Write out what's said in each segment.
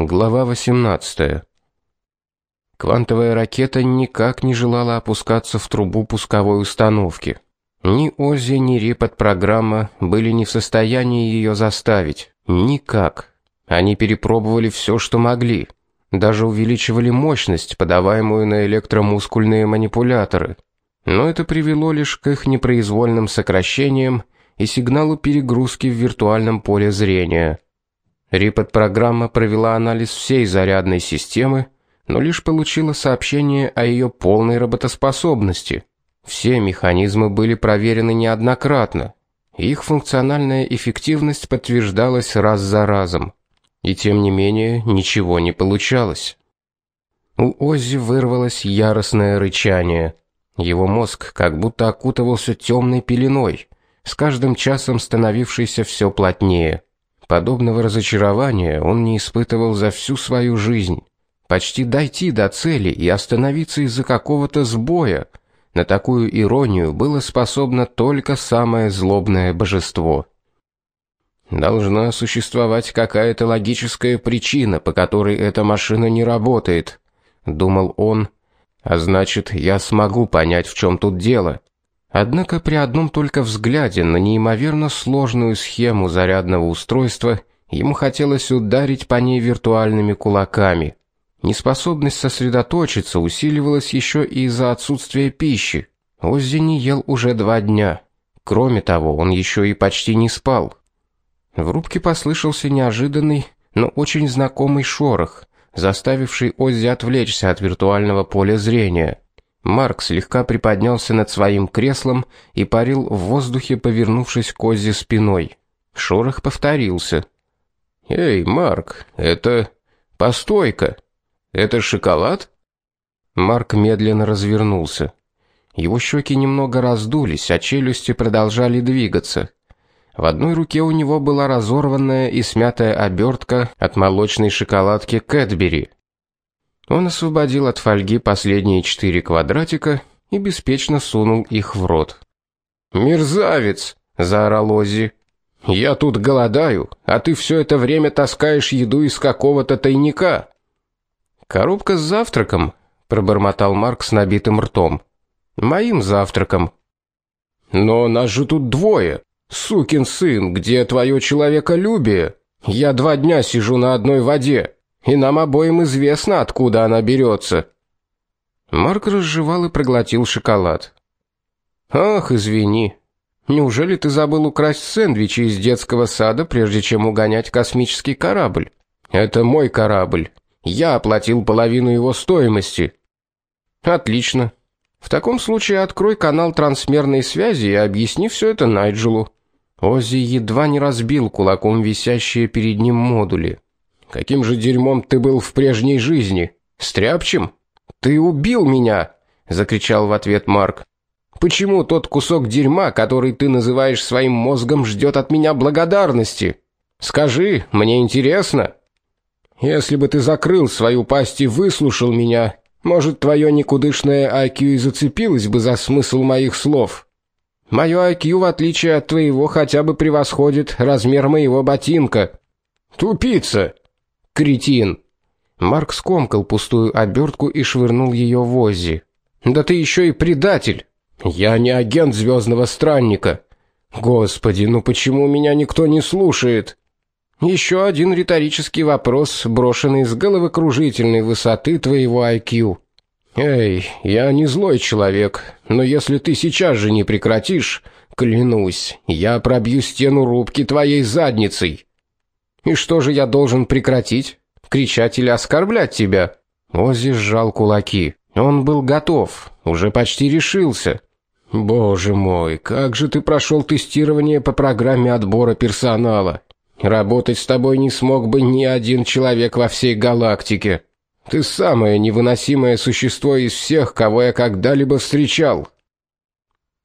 Глава 18. Квантовая ракета никак не желала опускаться в трубу пусковой установки. Ни Оззи, ни репод-программа были не в состоянии ее заставить. Никак. Они перепробовали все, что могли. Даже увеличивали мощность, подаваемую на электромускульные манипуляторы. Но это привело лишь к их непроизвольным сокращениям и сигналу перегрузки в виртуальном поле зрения. Репод-программа провела анализ всей зарядной системы, но лишь получила сообщение о ее полной работоспособности. Все механизмы были проверены неоднократно. Их функциональная эффективность подтверждалась раз за разом. И тем не менее, ничего не получалось. У Оззи вырвалось яростное рычание. Его мозг как будто окутывался темной пеленой, с каждым часом становившейся все плотнее. Подобного разочарования он не испытывал за всю свою жизнь. Почти дойти до цели и остановиться из-за какого-то сбоя. На такую иронию было способно только самое злобное божество. Должна существовать какая-то логическая причина, по которой эта машина не работает, думал он. А значит, я смогу понять, в чем тут дело. Однако при одном только взгляде на неимоверно сложную схему зарядного устройства ему хотелось ударить по ней виртуальными кулаками. Неспособность сосредоточиться усиливалась еще и из-за отсутствия пищи. Оззи не ел уже два дня. Кроме того, он еще и почти не спал. В рубке послышался неожиданный, но очень знакомый шорох, заставивший Оззи отвлечься от виртуального поля зрения. Марк слегка приподнялся над своим креслом и парил в воздухе, повернувшись к Оззи спиной. Шорох повторился. «Эй, Марк, это... Постой-ка! Это шоколад?» Марк медленно развернулся. Его щеки немного раздулись, а челюсти продолжали двигаться. В одной руке у него была разорванная и смятая обертка от молочной шоколадки Кэтбери. Он освободил от фольги последние четыре квадратика и беспечно сунул их в рот. "Мерзавец!" заорал Оззи. "Я тут голодаю, а ты все это время таскаешь еду из какого-то тайника". "Коробка с завтраком", пробормотал Марк с набитым ртом. "Моим завтраком". "Но нас же тут двое. Сукин сын, где твое человеколюбие? Я два дня сижу на одной воде" и нам обоим известно, откуда она берется. Марк разжевал и проглотил шоколад. Ах, извини. Неужели ты забыл украсть сэндвичи из детского сада, прежде чем угонять космический корабль? Это мой корабль. Я оплатил половину его стоимости. Отлично. В таком случае открой канал трансмерной связи и объясни все это Найджелу. Оззи едва не разбил кулаком висящие перед ним модули. Каким же дерьмом ты был в прежней жизни? Стряпчем? Ты убил меня, закричал в ответ Марк. Почему тот кусок дерьма, который ты называешь своим мозгом, ждет от меня благодарности? Скажи, мне интересно. Если бы ты закрыл свою пасть и выслушал меня, может, твое никудышное IQ и зацепилось бы за смысл моих слов. Мое IQ, в отличие от твоего, хотя бы превосходит размер моего ботинка. Тупица, Кретин. Марк скомкал пустую обертку и швырнул ее в Оззи. Да ты еще и предатель. Я не агент звездного странника. Господи, ну почему меня никто не слушает? Еще один риторический вопрос, брошенный с головокружительной высоты твоего IQ. Эй, я не злой человек, но если ты сейчас же не прекратишь, клянусь, я пробью стену рубки твоей задницей. И что же я должен прекратить? Кричать или оскорблять тебя? Оззи сжал кулаки. Он был готов, уже почти решился. Боже мой, как же ты прошел тестирование по программе отбора персонала? Работать с тобой не смог бы ни один человек во всей галактике. Ты самое невыносимое существо из всех, кого я когда-либо встречал.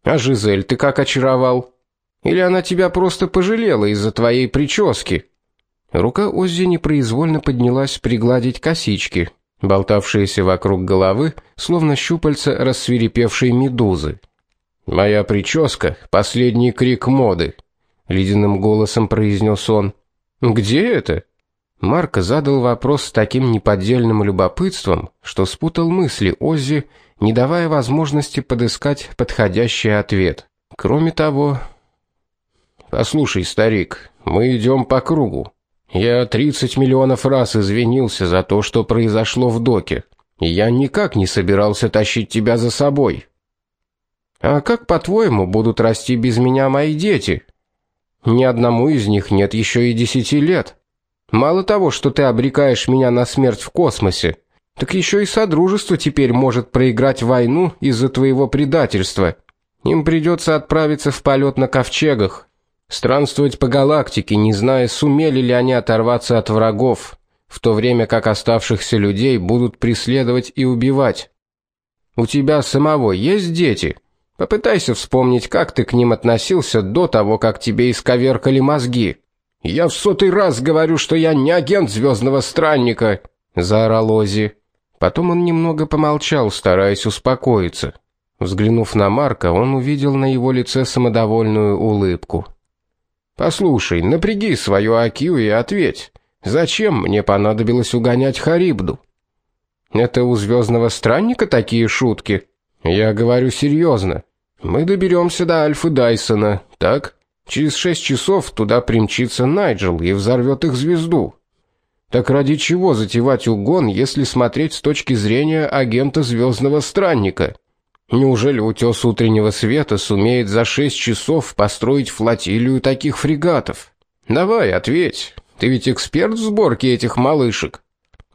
А Жизель ты как очаровал? Или она тебя просто пожалела из-за твоей прически? Рука Оззи непроизвольно поднялась пригладить косички, болтавшиеся вокруг головы, словно щупальца рассвирепевшей медузы. Моя прическа последний крик моды, ледяным голосом произнес он. Где это? Марк задал вопрос с таким неподдельным любопытством, что спутал мысли Оззи, не давая возможности подыскать подходящий ответ. Кроме того, Послушай, старик, мы идем по кругу. Я 30 миллионов раз извинился за то, что произошло в доке. Я никак не собирался тащить тебя за собой. А как, по-твоему, будут расти без меня мои дети? Ни одному из них нет еще и десяти лет. Мало того, что ты обрекаешь меня на смерть в космосе, так еще и содружество теперь может проиграть войну из-за твоего предательства. Им придется отправиться в полет на ковчегах странствовать по галактике, не зная, сумели ли они оторваться от врагов, в то время как оставшихся людей будут преследовать и убивать. У тебя самого есть дети? Попытайся вспомнить, как ты к ним относился до того, как тебе исковеркали мозги. Я в сотый раз говорю, что я не агент звездного странника, заорал Ози. Потом он немного помолчал, стараясь успокоиться. Взглянув на Марка, он увидел на его лице самодовольную улыбку. Послушай, напряги свою Акию и ответь. Зачем мне понадобилось угонять Харибду? Это у звездного странника такие шутки. Я говорю серьезно. Мы доберемся до Альфы Дайсона, так? Через шесть часов туда примчится Найджел и взорвет их звезду. Так ради чего затевать угон, если смотреть с точки зрения агента звездного странника? Неужели утес утреннего света сумеет за шесть часов построить флотилию таких фрегатов? Давай, ответь. Ты ведь эксперт в сборке этих малышек.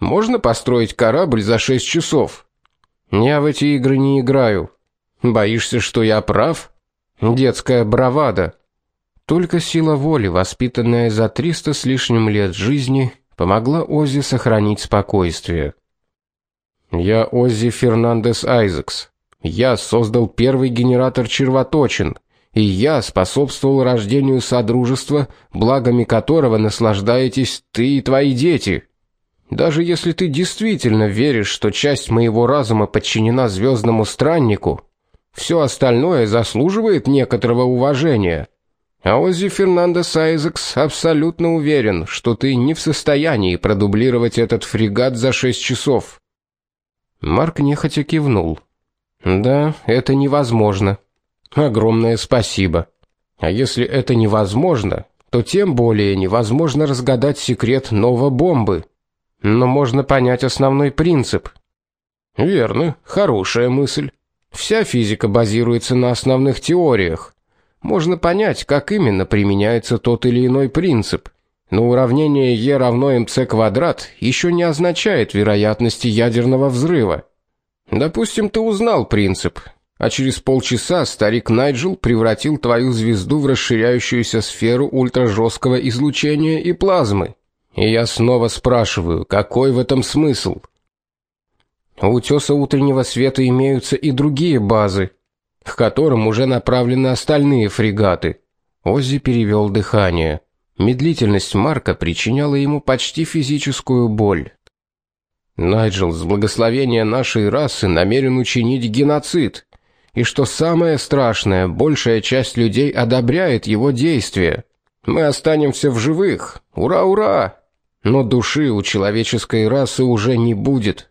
Можно построить корабль за шесть часов? Я в эти игры не играю. Боишься, что я прав? Детская бравада. Только сила воли, воспитанная за триста с лишним лет жизни, помогла Оззи сохранить спокойствие. Я Оззи Фернандес Айзекс. Я создал первый генератор червоточин, и я способствовал рождению содружества, благами которого наслаждаетесь ты и твои дети. Даже если ты действительно веришь, что часть моего разума подчинена звездному страннику, все остальное заслуживает некоторого уважения. А Оззи Фернандес Айзекс абсолютно уверен, что ты не в состоянии продублировать этот фрегат за шесть часов. Марк нехотя кивнул. Да, это невозможно. Огромное спасибо. А если это невозможно, то тем более невозможно разгадать секрет новой бомбы. Но можно понять основной принцип. Верно, хорошая мысль. Вся физика базируется на основных теориях. Можно понять, как именно применяется тот или иной принцип. Но уравнение E равно mc квадрат еще не означает вероятности ядерного взрыва. Допустим, ты узнал принцип, а через полчаса старик Найджел превратил твою звезду в расширяющуюся сферу ультражесткого излучения и плазмы. И я снова спрашиваю, какой в этом смысл? У утеса утреннего света имеются и другие базы, к которым уже направлены остальные фрегаты. Оззи перевел дыхание. Медлительность Марка причиняла ему почти физическую боль. Найджел с благословения нашей расы намерен учинить геноцид. И что самое страшное, большая часть людей одобряет его действия. Мы останемся в живых. Ура, ура! Но души у человеческой расы уже не будет.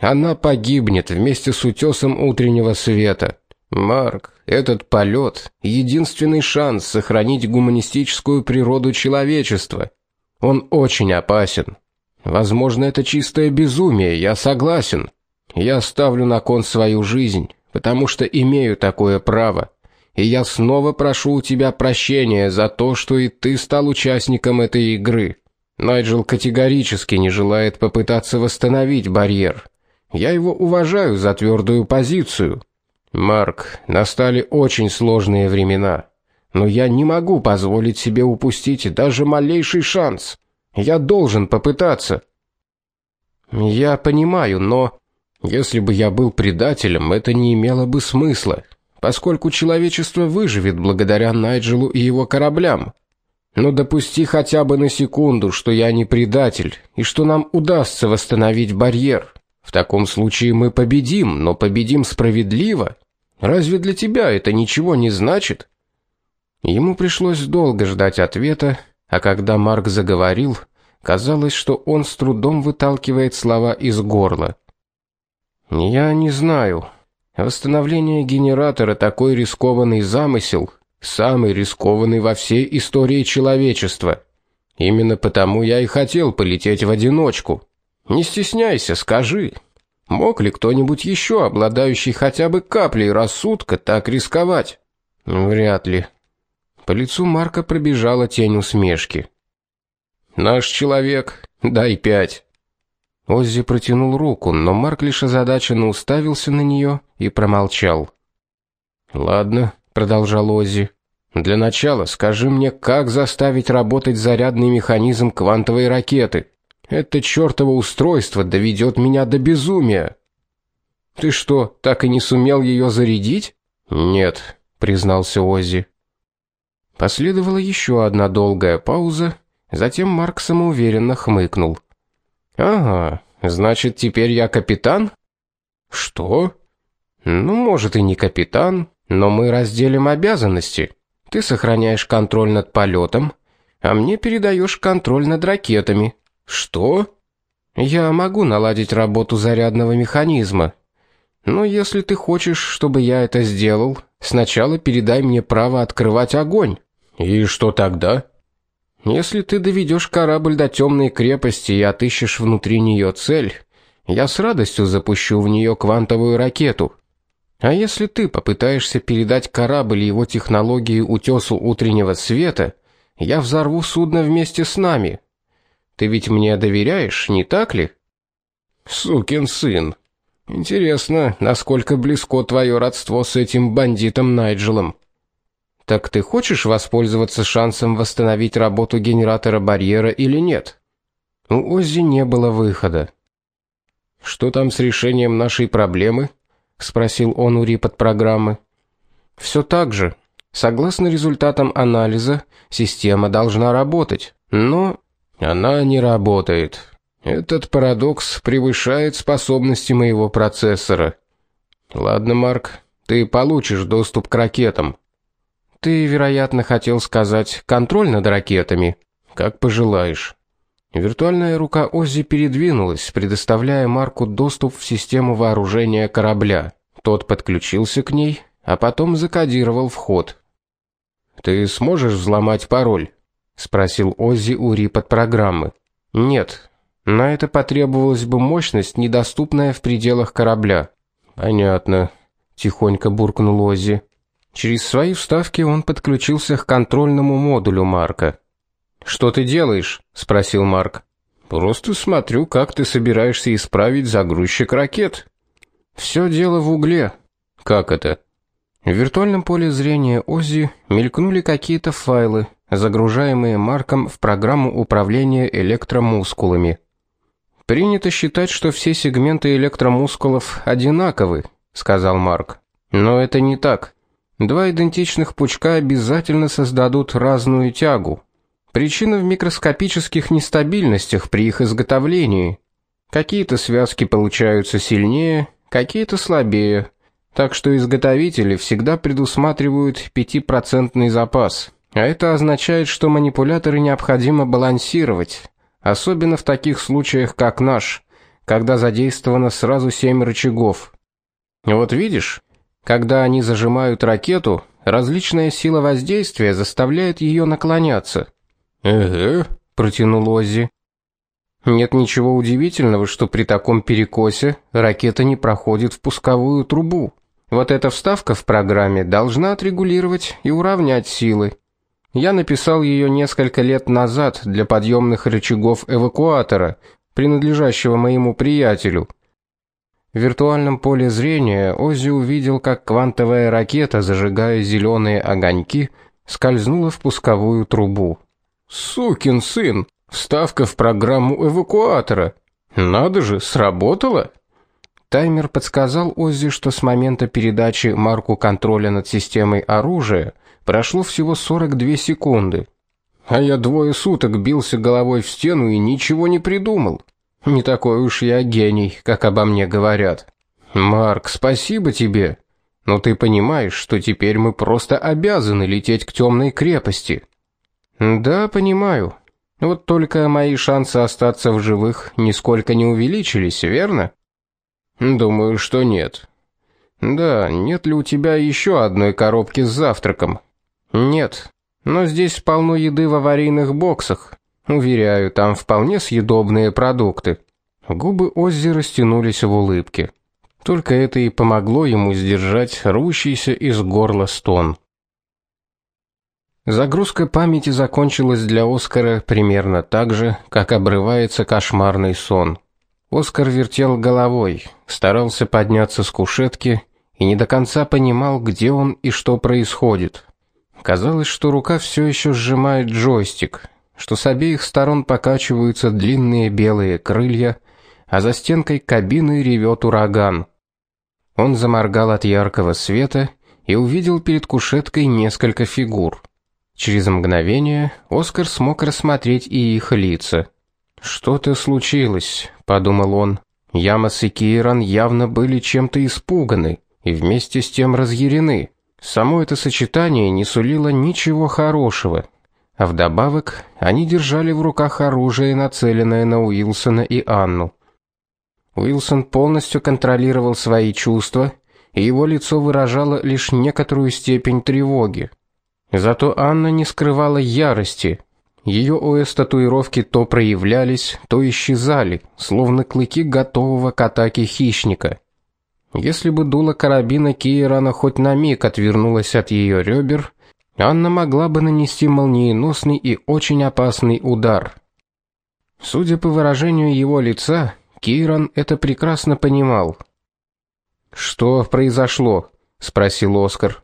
Она погибнет вместе с утесом утреннего света. Марк, этот полет — единственный шанс сохранить гуманистическую природу человечества. Он очень опасен. Возможно, это чистое безумие, я согласен. Я ставлю на кон свою жизнь, потому что имею такое право. И я снова прошу у тебя прощения за то, что и ты стал участником этой игры. Найджел категорически не желает попытаться восстановить барьер. Я его уважаю за твердую позицию. Марк, настали очень сложные времена, но я не могу позволить себе упустить даже малейший шанс. Я должен попытаться. Я понимаю, но если бы я был предателем, это не имело бы смысла, поскольку человечество выживет благодаря Найджелу и его кораблям. Но допусти хотя бы на секунду, что я не предатель и что нам удастся восстановить барьер. В таком случае мы победим, но победим справедливо. Разве для тебя это ничего не значит? Ему пришлось долго ждать ответа, а когда Марк заговорил, Казалось, что он с трудом выталкивает слова из горла. Я не знаю. Восстановление генератора такой рискованный замысел, самый рискованный во всей истории человечества. Именно потому я и хотел полететь в одиночку. Не стесняйся, скажи, мог ли кто-нибудь еще, обладающий хотя бы каплей рассудка, так рисковать? Вряд ли. По лицу Марка пробежала тень усмешки. Наш человек, дай пять. Оззи протянул руку, но Марк лишь озадаченно уставился на нее и промолчал. Ладно, продолжал Оззи. Для начала скажи мне, как заставить работать зарядный механизм квантовой ракеты? Это чёртово устройство доведет меня до безумия. Ты что, так и не сумел ее зарядить? Нет, признался Оззи. Последовала еще одна долгая пауза, затем Марк самоуверенно хмыкнул. Ага, значит, теперь я капитан? Что? Ну, может и не капитан, но мы разделим обязанности. Ты сохраняешь контроль над полетом, а мне передаешь контроль над ракетами. Что? Я могу наладить работу зарядного механизма. Но если ты хочешь, чтобы я это сделал, сначала передай мне право открывать огонь. И что тогда? Если ты доведешь корабль до темной крепости и отыщешь внутри нее цель, я с радостью запущу в нее квантовую ракету. А если ты попытаешься передать корабль и его технологии утесу утреннего света, я взорву судно вместе с нами. Ты ведь мне доверяешь, не так ли? Сукин сын. Интересно, насколько близко твое родство с этим бандитом Найджелом. Так ты хочешь воспользоваться шансом восстановить работу генератора барьера или нет? У Оззи не было выхода. Что там с решением нашей проблемы? спросил он у Рипот программы. Все так же. Согласно результатам анализа, система должна работать, но она не работает. Этот парадокс превышает способности моего процессора. Ладно, Марк, ты получишь доступ к ракетам. Ты, вероятно, хотел сказать контроль над ракетами, как пожелаешь. Виртуальная рука Оззи передвинулась, предоставляя Марку доступ в систему вооружения корабля. Тот подключился к ней, а потом закодировал вход. Ты сможешь взломать пароль? спросил Оззи у Рипот программы. Нет. На это потребовалась бы мощность, недоступная в пределах корабля. Понятно, тихонько буркнул Оззи. Через свои вставки он подключился к контрольному модулю Марка. "Что ты делаешь?" спросил Марк. "Просто смотрю, как ты собираешься исправить загрузчик ракет". Все дело в угле. Как это? В виртуальном поле зрения Ози мелькнули какие-то файлы, загружаемые Марком в программу управления электромускулами. Принято считать, что все сегменты электромускулов одинаковы, сказал Марк. Но это не так. Два идентичных пучка обязательно создадут разную тягу. Причина в микроскопических нестабильностях при их изготовлении. Какие-то связки получаются сильнее, какие-то слабее. Так что изготовители всегда предусматривают 5% запас. А это означает, что манипуляторы необходимо балансировать, особенно в таких случаях, как наш, когда задействовано сразу 7 рычагов. Вот видишь, когда они зажимают ракету, различная сила воздействия заставляет ее наклоняться. "Эге", протянул Оззи. Нет ничего удивительного, что при таком перекосе ракета не проходит в пусковую трубу. Вот эта вставка в программе должна отрегулировать и уравнять силы. Я написал ее несколько лет назад для подъемных рычагов эвакуатора, принадлежащего моему приятелю. В виртуальном поле зрения Оззи увидел, как квантовая ракета, зажигая зеленые огоньки, скользнула в пусковую трубу. Сукин сын, вставка в программу эвакуатора. Надо же, сработало. Таймер подсказал Оззи, что с момента передачи марку контроля над системой оружия прошло всего 42 секунды. А я двое суток бился головой в стену и ничего не придумал. Не такой уж я гений, как обо мне говорят. Марк, спасибо тебе. Но ты понимаешь, что теперь мы просто обязаны лететь к темной крепости. Да, понимаю. Вот только мои шансы остаться в живых нисколько не увеличились, верно? Думаю, что нет. Да, нет ли у тебя еще одной коробки с завтраком? Нет. Но здесь полно еды в аварийных боксах. Уверяю, там вполне съедобные продукты. Губы Оззи растянулись в улыбке. Только это и помогло ему сдержать рвущийся из горла стон. Загрузка памяти закончилась для Оскара примерно так же, как обрывается кошмарный сон. Оскар вертел головой, старался подняться с кушетки и не до конца понимал, где он и что происходит. Казалось, что рука все еще сжимает джойстик, что с обеих сторон покачиваются длинные белые крылья, а за стенкой кабины ревет ураган. Он заморгал от яркого света и увидел перед кушеткой несколько фигур. Через мгновение Оскар смог рассмотреть и их лица. Что-то случилось, подумал он. Ямас и Киран явно были чем-то испуганы и вместе с тем разъярены. Само это сочетание не сулило ничего хорошего. А вдобавок, они держали в руках оружие, нацеленное на Уилсона и Анну. Уилсон полностью контролировал свои чувства, и его лицо выражало лишь некоторую степень тревоги. Зато Анна не скрывала ярости. Ее ОС-татуировки то проявлялись, то исчезали, словно клыки готового к атаке хищника. Если бы дуло карабина Кирана хоть на миг отвернулось от ее ребер, Анна могла бы нанести молниеносный и очень опасный удар. Судя по выражению его лица, Киран это прекрасно понимал. Что произошло? спросил Оскар.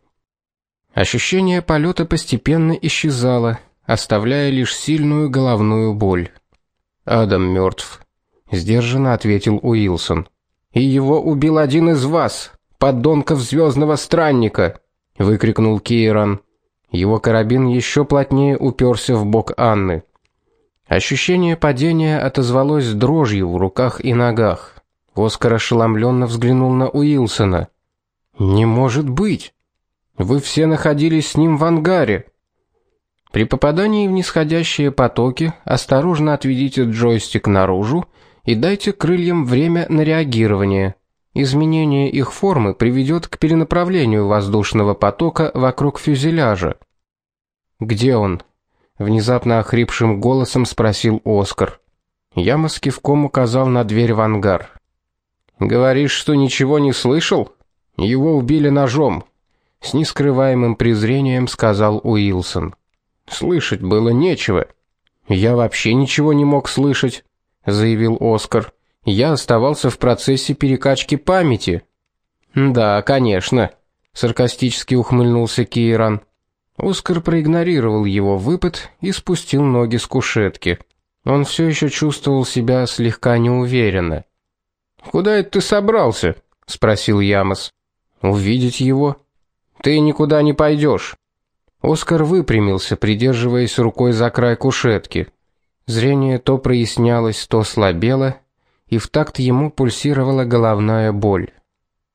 Ощущение полета постепенно исчезало, оставляя лишь сильную головную боль. Адам мертв, сдержанно ответил Уилсон. И его убил один из вас, подонков звездного странника, выкрикнул Кейран. Его карабин еще плотнее уперся в бок Анны. Ощущение падения отозвалось дрожью в руках и ногах. Оскар ошеломленно взглянул на Уилсона. Не может быть. Вы все находились с ним в ангаре. При попадании в нисходящие потоки осторожно отведите джойстик наружу и дайте крыльям время на реагирование. Изменение их формы приведет к перенаправлению воздушного потока вокруг фюзеляжа. Где он? внезапно охрипшим голосом спросил Оскар. С кивком указал на дверь в ангар. Говоришь, что ничего не слышал? Его убили ножом с нескрываемым презрением сказал Уилсон. Слышать было нечего. Я вообще ничего не мог слышать, заявил Оскар. Я оставался в процессе перекачки памяти. Да, конечно, саркастически ухмыльнулся Киран. Оскар проигнорировал его выпад и спустил ноги с кушетки. Он все еще чувствовал себя слегка неуверенно. Куда это ты собрался? спросил Ямос. Увидеть его, ты никуда не пойдешь. Оскар выпрямился, придерживаясь рукой за край кушетки. Зрение то прояснялось, то слабело, и в такт ему пульсировала головная боль.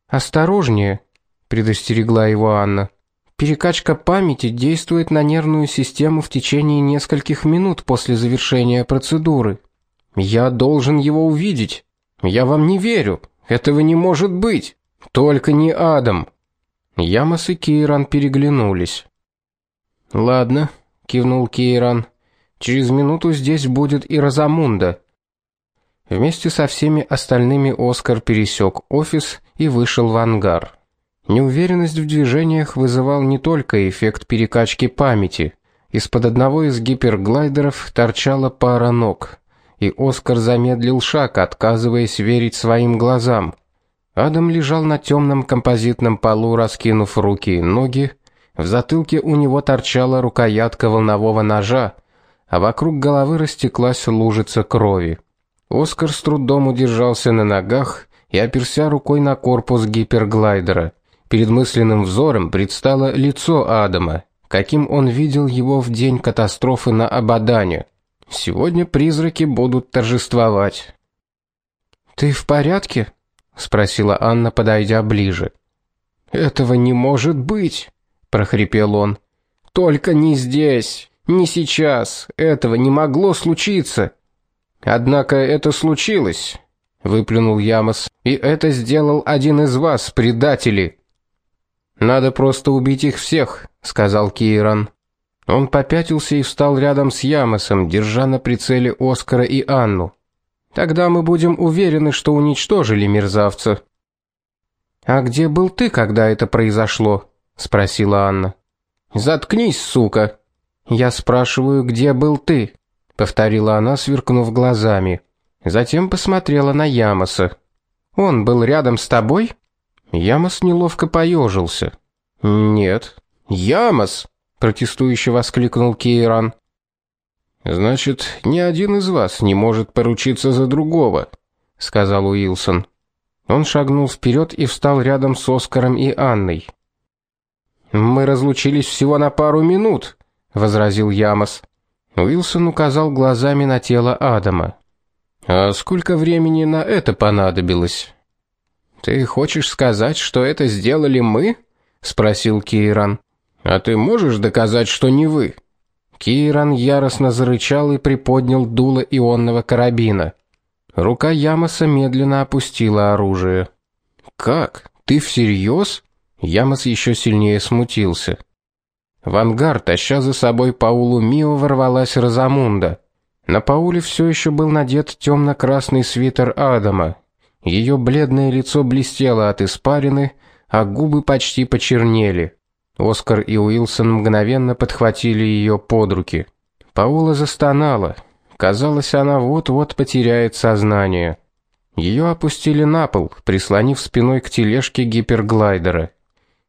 Осторожнее, предостерегла его Анна. Перекачка памяти действует на нервную систему в течение нескольких минут после завершения процедуры. Я должен его увидеть. Я вам не верю. Этого не может быть. Только не Адам. Ямас и Кейран переглянулись. Ладно, кивнул Кейран. Через минуту здесь будет и Розамунда. Вместе со всеми остальными Оскар пересек офис и вышел в ангар. Неуверенность в движениях вызывал не только эффект перекачки памяти. Из-под одного из гиперглайдеров торчала пара ног, и Оскар замедлил шаг, отказываясь верить своим глазам. Адам лежал на темном композитном полу, раскинув руки и ноги. В затылке у него торчала рукоятка волнового ножа, а вокруг головы растеклась лужица крови. Оскар с трудом удержался на ногах и оперся рукой на корпус гиперглайдера. Перед мысленным взором предстало лицо Адама, каким он видел его в день катастрофы на Абадане. Сегодня призраки будут торжествовать. Ты в порядке? спросила Анна, подойдя ближе. Этого не может быть, прохрипел он. Только не здесь. Не сейчас. Этого не могло случиться. Однако это случилось, выплюнул Ямос. И это сделал один из вас, предатели. Надо просто убить их всех, сказал Киран. Он попятился и встал рядом с Ямосом, держа на прицеле Оскара и Анну. Тогда мы будем уверены, что уничтожили мерзавца. А где был ты, когда это произошло? спросила Анна. Заткнись, сука. Я спрашиваю, где был ты? повторила она, сверкнув глазами. Затем посмотрела на Ямоса. Он был рядом с тобой? Ямос неловко поежился. Нет. Ямос, протестующе воскликнул Кейран. Значит, ни один из вас не может поручиться за другого, сказал Уилсон. Он шагнул вперед и встал рядом с Оскаром и Анной. Мы разлучились всего на пару минут, возразил Ямос. Уилсон указал глазами на тело Адама. А сколько времени на это понадобилось? Ты хочешь сказать, что это сделали мы? спросил Киран. А ты можешь доказать, что не вы? Киран яростно зарычал и приподнял дуло ионного карабина. Рука Ямоса медленно опустила оружие. Как? Ты всерьез? Ямос еще сильнее смутился. В ангар, таща за собой Паулу Мио, ворвалась Розамунда. На Пауле все еще был надет темно красный свитер Адама. Ее бледное лицо блестело от испарины, а губы почти почернели. Оскар и Уилсон мгновенно подхватили ее под руки. Паула застонала. Казалось, она вот-вот потеряет сознание. Ее опустили на пол, прислонив спиной к тележке гиперглайдера.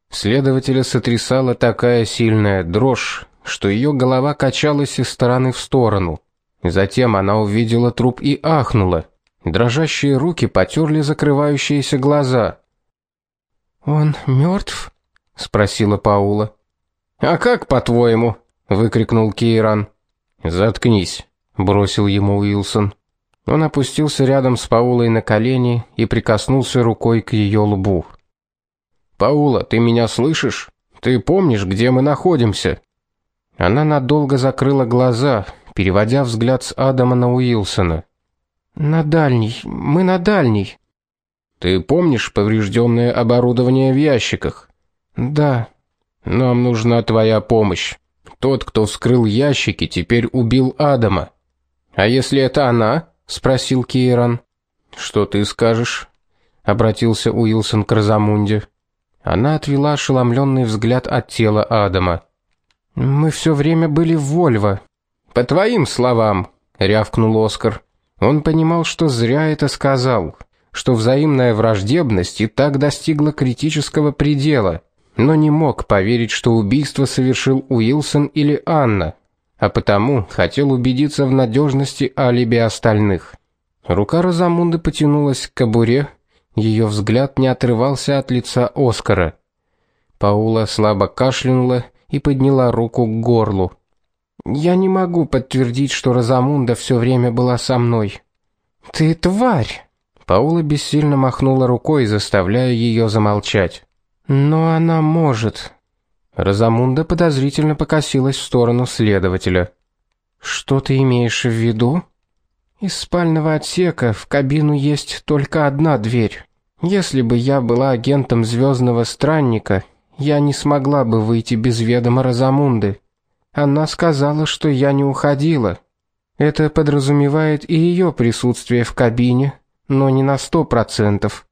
Следователя сотрясала такая сильная дрожь, что ее голова качалась из стороны в сторону. Затем она увидела труп и ахнула. Дрожащие руки потерли закрывающиеся глаза. Он мертв? спросила Паула. А как, по-твоему? выкрикнул Кейран. Заткнись, бросил ему Уилсон. Он опустился рядом с Паулой на колени и прикоснулся рукой к ее лбу. Паула, ты меня слышишь? Ты помнишь, где мы находимся? Она надолго закрыла глаза, переводя взгляд с Адама на Уилсона. На дальний, мы на дальний. Ты помнишь поврежденное оборудование в ящиках? Да. Нам нужна твоя помощь. Тот, кто вскрыл ящики, теперь убил Адама. А если это она? спросил Кейран. Что ты скажешь? обратился Уилсон к Розамунде. Она отвела ошеломленный взгляд от тела Адама. Мы все время были в Вольво. По твоим словам, рявкнул Оскар. Он понимал, что зря это сказал, что взаимная враждебность и так достигла критического предела но не мог поверить, что убийство совершил Уилсон или Анна, а потому хотел убедиться в надежности алиби остальных. Рука Розамунды потянулась к кобуре, ее взгляд не отрывался от лица Оскара. Паула слабо кашлянула и подняла руку к горлу. Я не могу подтвердить, что Розамунда все время была со мной. Ты тварь. Паула бессильно махнула рукой, заставляя ее замолчать. Но она может. Разамунда подозрительно покосилась в сторону следователя. Что ты имеешь в виду? Из спального отсека в кабину есть только одна дверь. Если бы я была агентом Звездного странника, я не смогла бы выйти без ведома Разамунды. Она сказала, что я не уходила. Это подразумевает и ее присутствие в кабине, но не на сто процентов.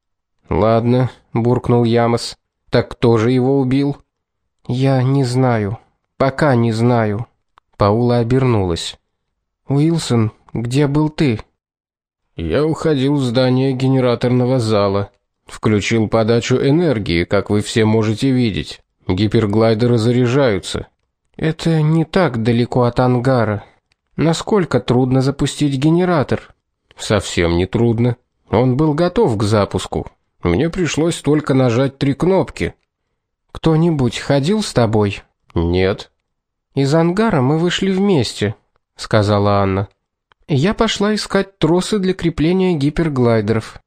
Ладно, буркнул Ямос. Так кто же его убил? Я не знаю. Пока не знаю. Паула обернулась. Уилсон, где был ты? Я уходил в здание генераторного зала. Включил подачу энергии, как вы все можете видеть. Гиперглайдеры заряжаются. Это не так далеко от ангара. Насколько трудно запустить генератор? Совсем не трудно. Он был готов к запуску. Мне пришлось только нажать три кнопки. Кто-нибудь ходил с тобой? Нет. Из ангара мы вышли вместе, сказала Анна. Я пошла искать тросы для крепления гиперглайдеров.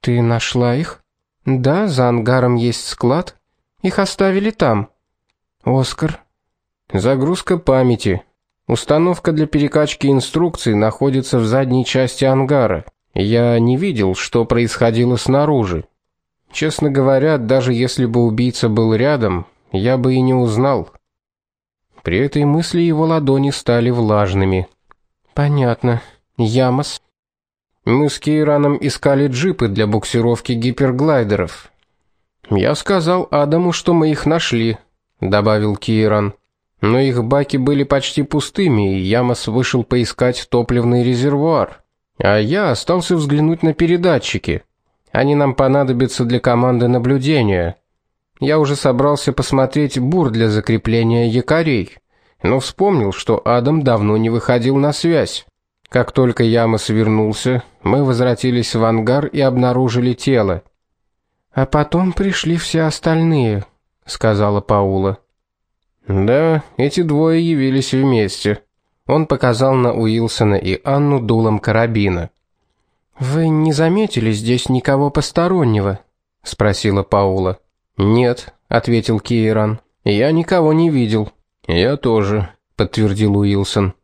Ты нашла их? Да, за ангаром есть склад. Их оставили там. Оскар. Загрузка памяти. Установка для перекачки инструкций находится в задней части ангара. Я не видел, что происходило снаружи. Честно говоря, даже если бы убийца был рядом, я бы и не узнал. При этой мысли его ладони стали влажными. Понятно. Ямос. Мы с Кейраном искали джипы для буксировки гиперглайдеров. Я сказал Адаму, что мы их нашли, добавил Кейран но их баки были почти пустыми, и Ямос вышел поискать топливный резервуар. А я остался взглянуть на передатчики. Они нам понадобятся для команды наблюдения. Я уже собрался посмотреть бур для закрепления якорей, но вспомнил, что Адам давно не выходил на связь. Как только Ямос вернулся, мы возвратились в ангар и обнаружили тело. А потом пришли все остальные, сказала Паула. Да, эти двое явились вместе. Он показал на Уилсона и Анну дулом карабина. Вы не заметили здесь никого постороннего? спросила Паула. Нет, ответил Кейран. Я никого не видел. Я тоже, подтвердил Уилсон.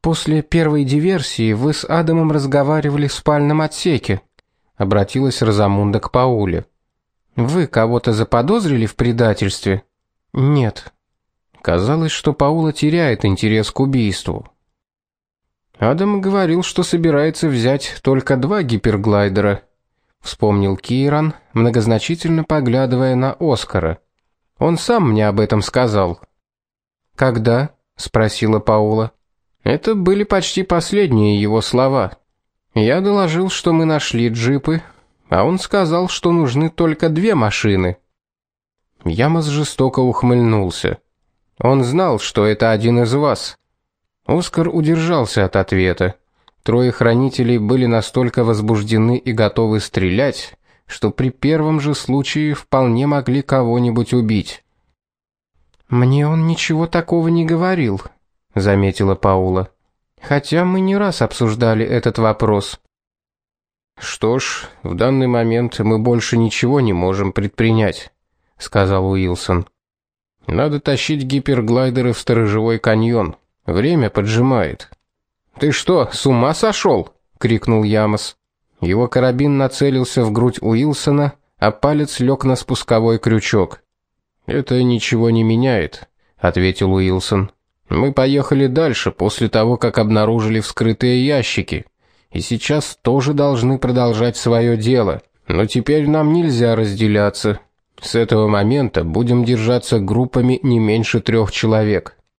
После первой диверсии вы с Адамом разговаривали в спальном отсеке, обратилась Розамунда к Пауле. Вы кого-то заподозрили в предательстве? Нет, Казалось, что Паула теряет интерес к убийству. Адам говорил, что собирается взять только два гиперглайдера, вспомнил Киран, многозначительно поглядывая на Оскара. Он сам мне об этом сказал. Когда? спросила Паула. Это были почти последние его слова. Я доложил, что мы нашли джипы, а он сказал, что нужны только две машины. Ямас жестоко ухмыльнулся. Он знал, что это один из вас. Оскар удержался от ответа. Трое хранителей были настолько возбуждены и готовы стрелять, что при первом же случае вполне могли кого-нибудь убить. Мне он ничего такого не говорил, заметила Паула. Хотя мы не раз обсуждали этот вопрос. Что ж, в данный момент мы больше ничего не можем предпринять, сказал Уилсон. Надо тащить гиперглайдеры в сторожевой каньон. Время поджимает. Ты что, с ума сошел? крикнул Ямос. Его карабин нацелился в грудь Уилсона, а палец лег на спусковой крючок. Это ничего не меняет, ответил Уилсон. Мы поехали дальше после того, как обнаружили вскрытые ящики, и сейчас тоже должны продолжать свое дело. Но теперь нам нельзя разделяться. С этого момента будем держаться группами не меньше трех человек.